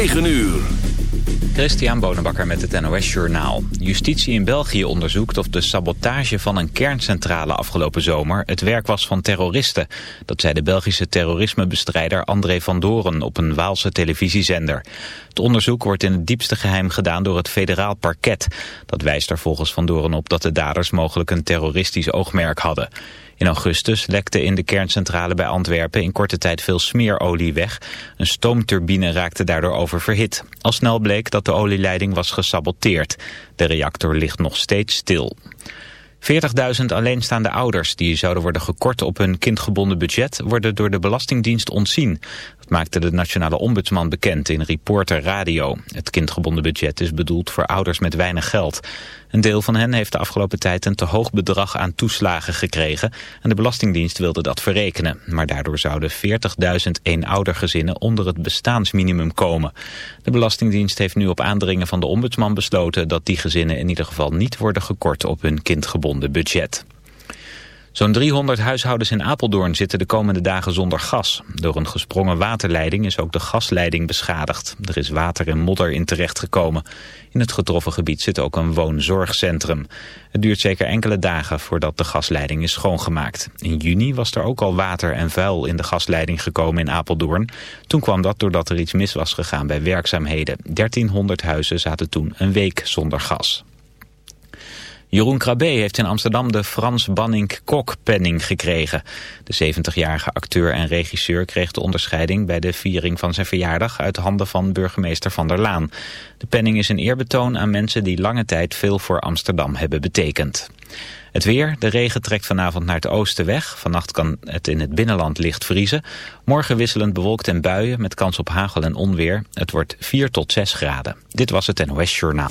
9 uur. Christian Bonenbakker met het NOS Journaal. Justitie in België onderzoekt of de sabotage van een kerncentrale afgelopen zomer het werk was van terroristen. Dat zei de Belgische terrorismebestrijder André van Doren op een Waalse televisiezender. Het onderzoek wordt in het diepste geheim gedaan door het federaal parket. Dat wijst er volgens van Doren op dat de daders mogelijk een terroristisch oogmerk hadden. In augustus lekte in de kerncentrale bij Antwerpen in korte tijd veel smeerolie weg. Een stoomturbine raakte daardoor oververhit. Al snel bleek dat de olieleiding was gesaboteerd. De reactor ligt nog steeds stil. 40.000 alleenstaande ouders die zouden worden gekort op hun kindgebonden budget worden door de Belastingdienst ontzien. Dat maakte de nationale ombudsman bekend in Reporter Radio. Het kindgebonden budget is bedoeld voor ouders met weinig geld. Een deel van hen heeft de afgelopen tijd een te hoog bedrag aan toeslagen gekregen en de Belastingdienst wilde dat verrekenen. Maar daardoor zouden 40.000 eenoudergezinnen onder het bestaansminimum komen. De Belastingdienst heeft nu op aandringen van de ombudsman besloten dat die gezinnen in ieder geval niet worden gekort op hun kindgebonden budget. Zo'n 300 huishoudens in Apeldoorn zitten de komende dagen zonder gas. Door een gesprongen waterleiding is ook de gasleiding beschadigd. Er is water en modder in terechtgekomen. In het getroffen gebied zit ook een woonzorgcentrum. Het duurt zeker enkele dagen voordat de gasleiding is schoongemaakt. In juni was er ook al water en vuil in de gasleiding gekomen in Apeldoorn. Toen kwam dat doordat er iets mis was gegaan bij werkzaamheden. 1300 huizen zaten toen een week zonder gas. Jeroen Krabbe heeft in Amsterdam de Frans Banning Kok-penning gekregen. De 70-jarige acteur en regisseur kreeg de onderscheiding bij de viering van zijn verjaardag uit handen van burgemeester Van der Laan. De penning is een eerbetoon aan mensen die lange tijd veel voor Amsterdam hebben betekend. Het weer, de regen trekt vanavond naar het oosten weg. Vannacht kan het in het binnenland licht vriezen. Morgen wisselend bewolkt en buien met kans op hagel en onweer. Het wordt 4 tot 6 graden. Dit was het NOS Journaal.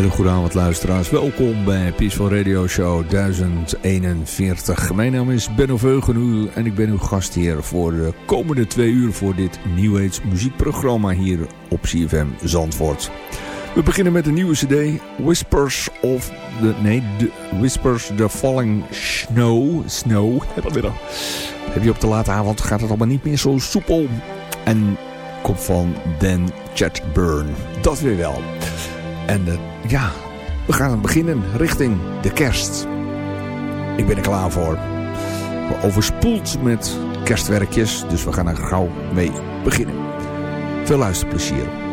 Hele goede luisteraars. Welkom bij Peaceful Radio Show 1041. Mijn naam is Benno Veugenu en ik ben uw gastheer voor de komende twee uur voor dit New Age muziekprogramma hier op CFM Zandvoort. We beginnen met een nieuwe cd, Whispers of the... Nee, the, Whispers the Falling Snow. Snow. Heb je op de late avond gaat het allemaal niet meer zo soepel. En komt van Dan Chatburn. Dat weer wel. En uh, ja, we gaan beginnen richting de kerst. Ik ben er klaar voor. We overspoeld met kerstwerkjes, dus we gaan er gauw mee beginnen. Veel luisterplezier.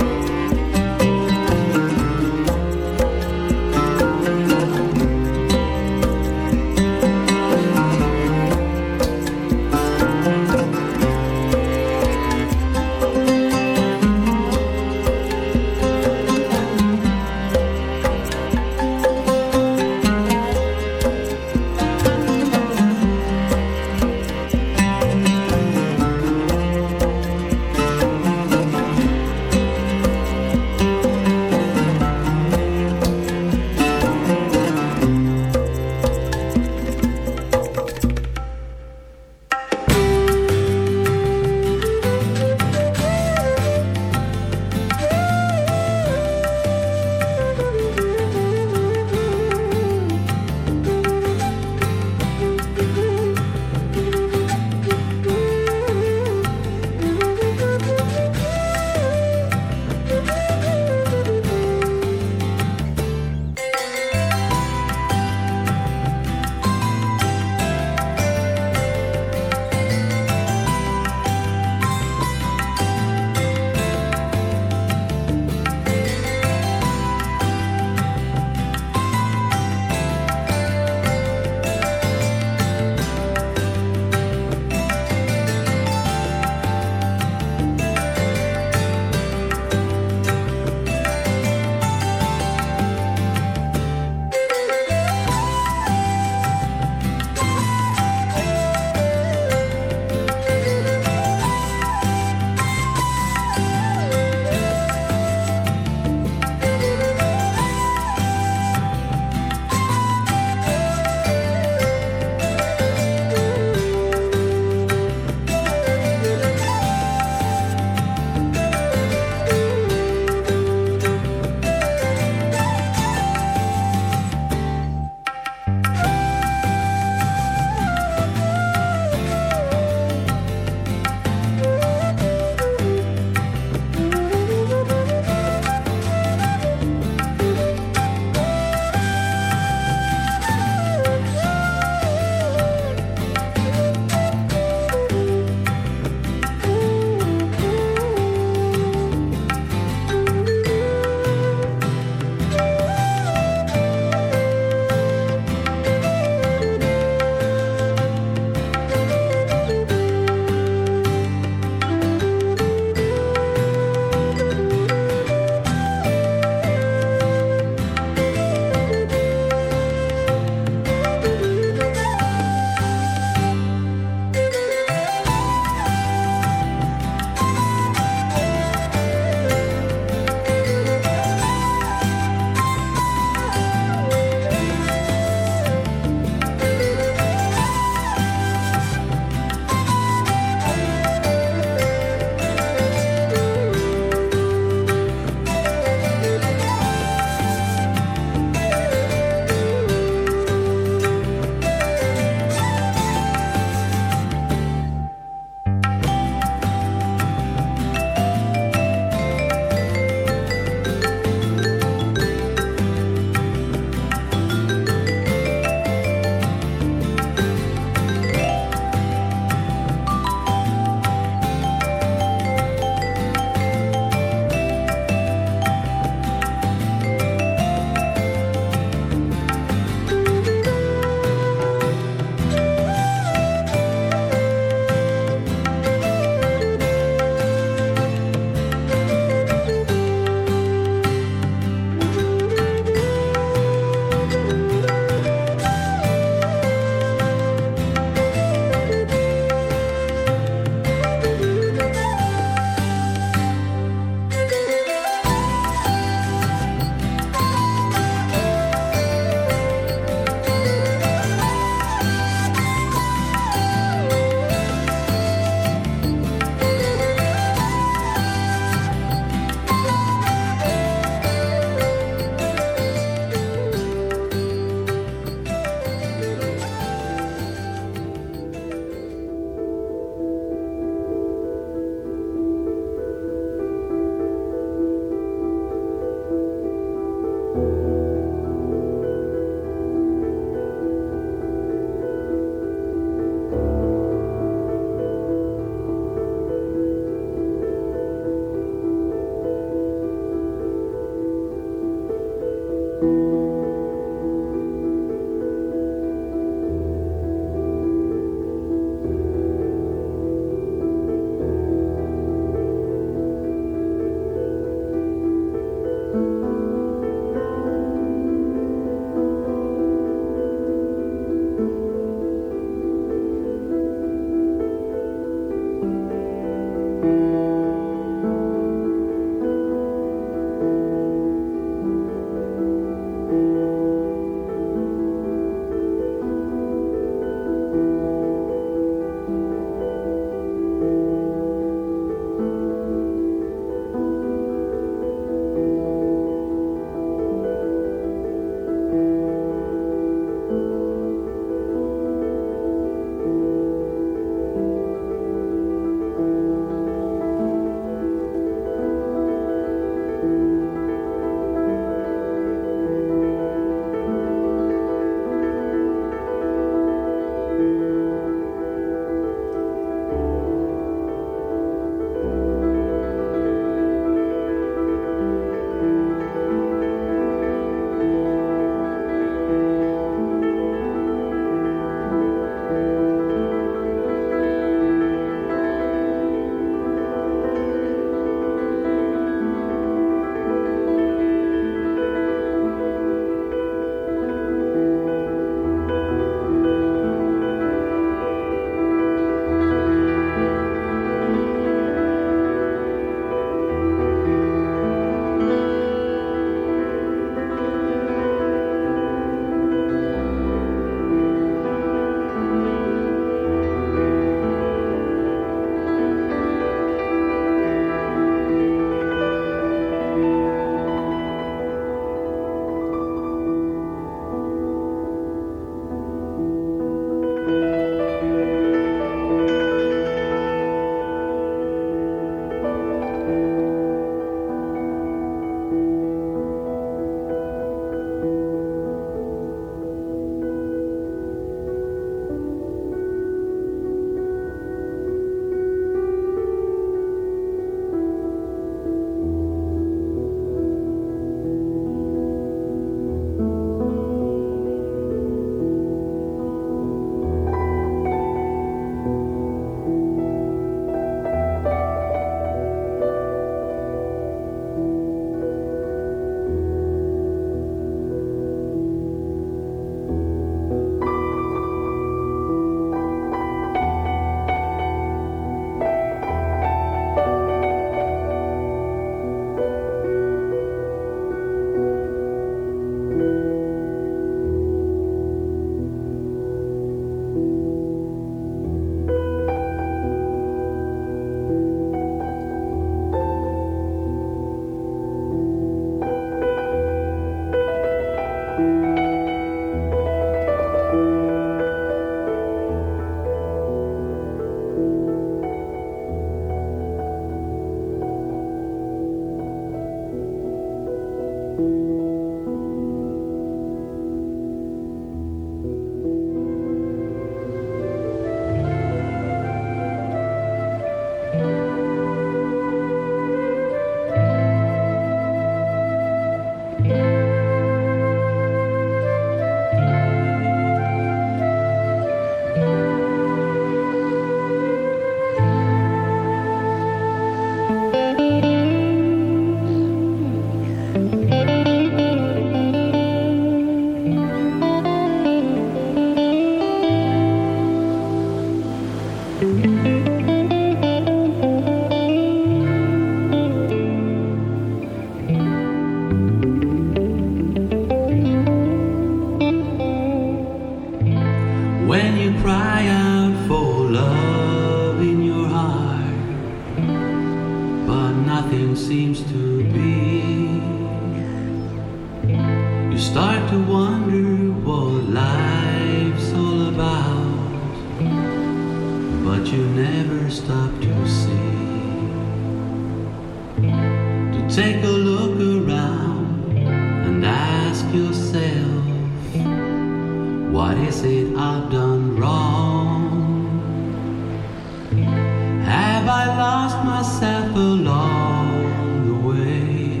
Have I lost myself along the way?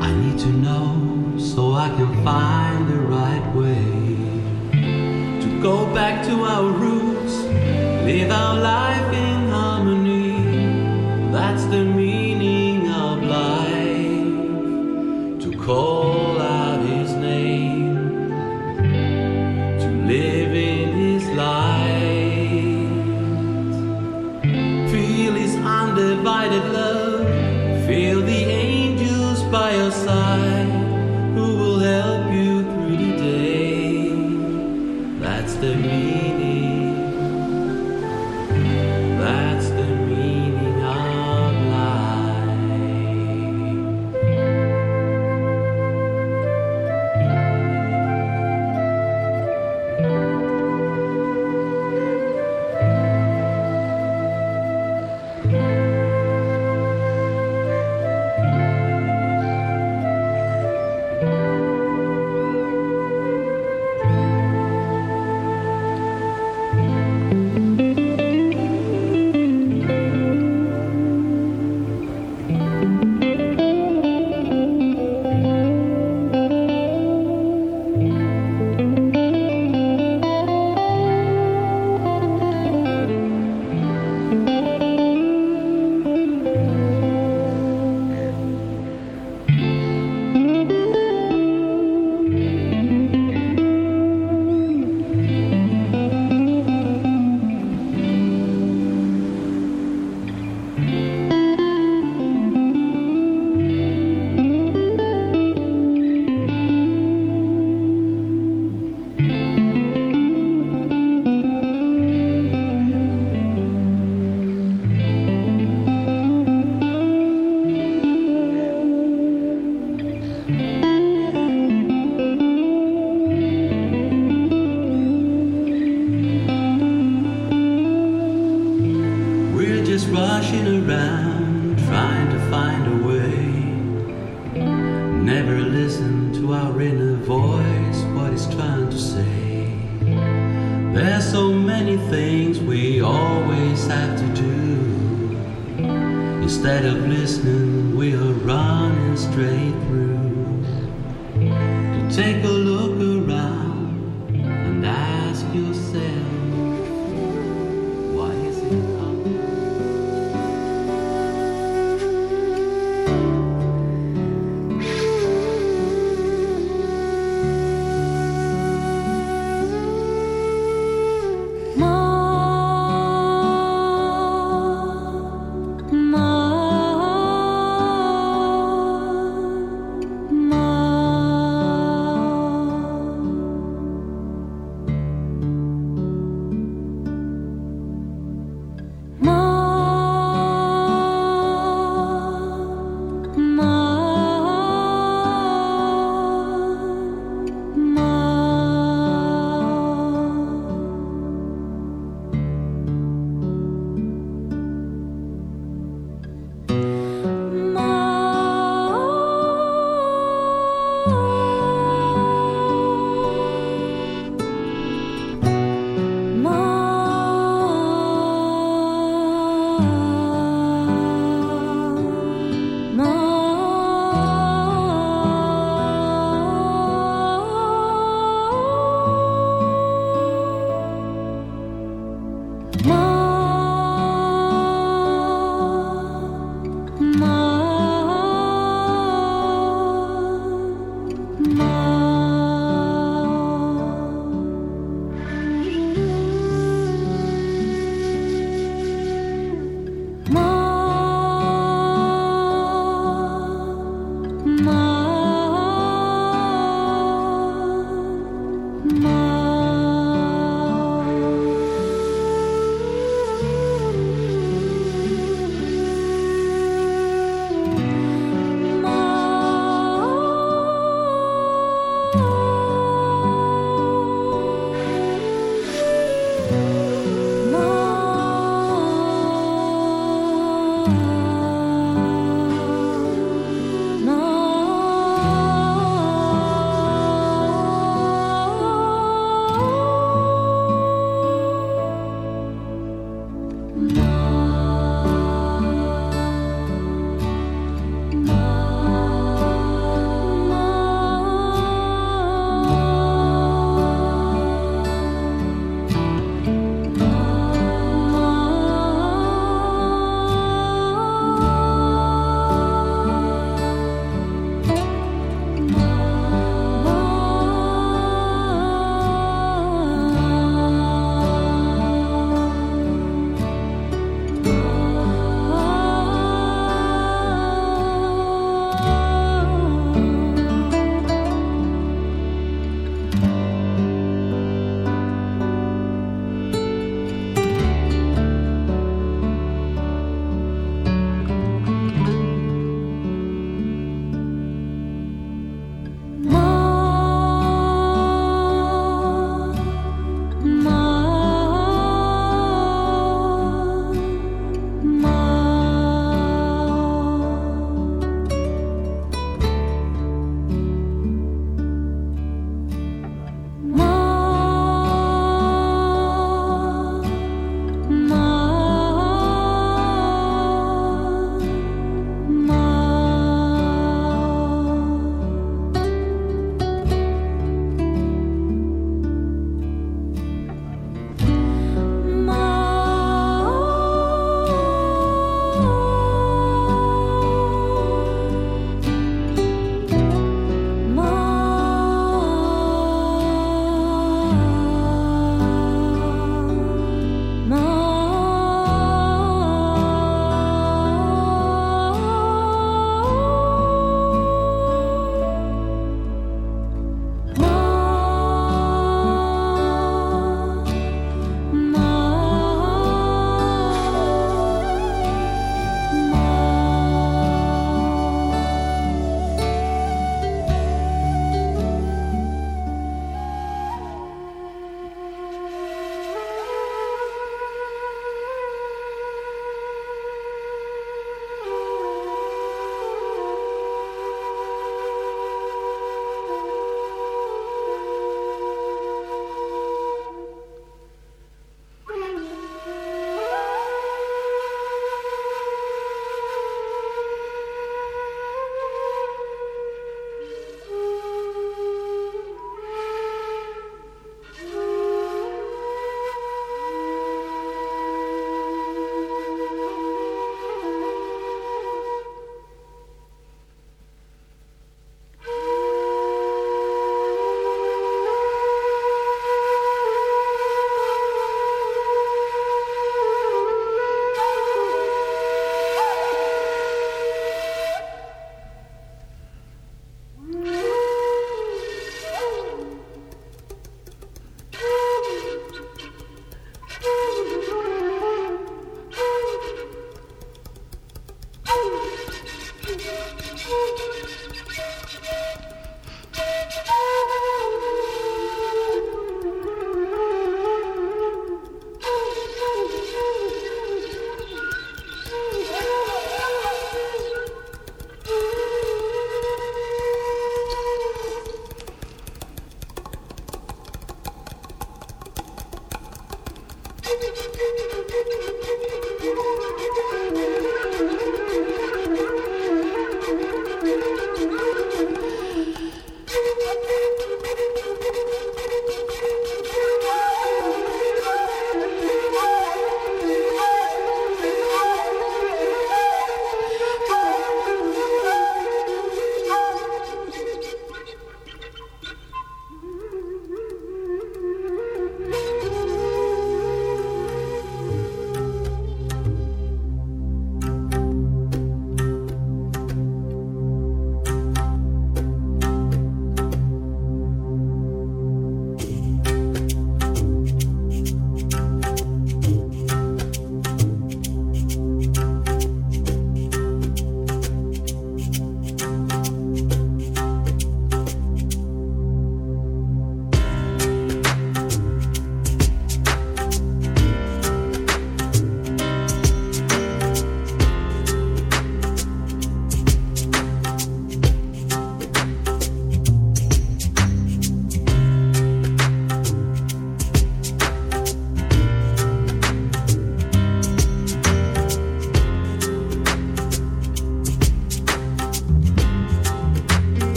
I need to know so I can find the right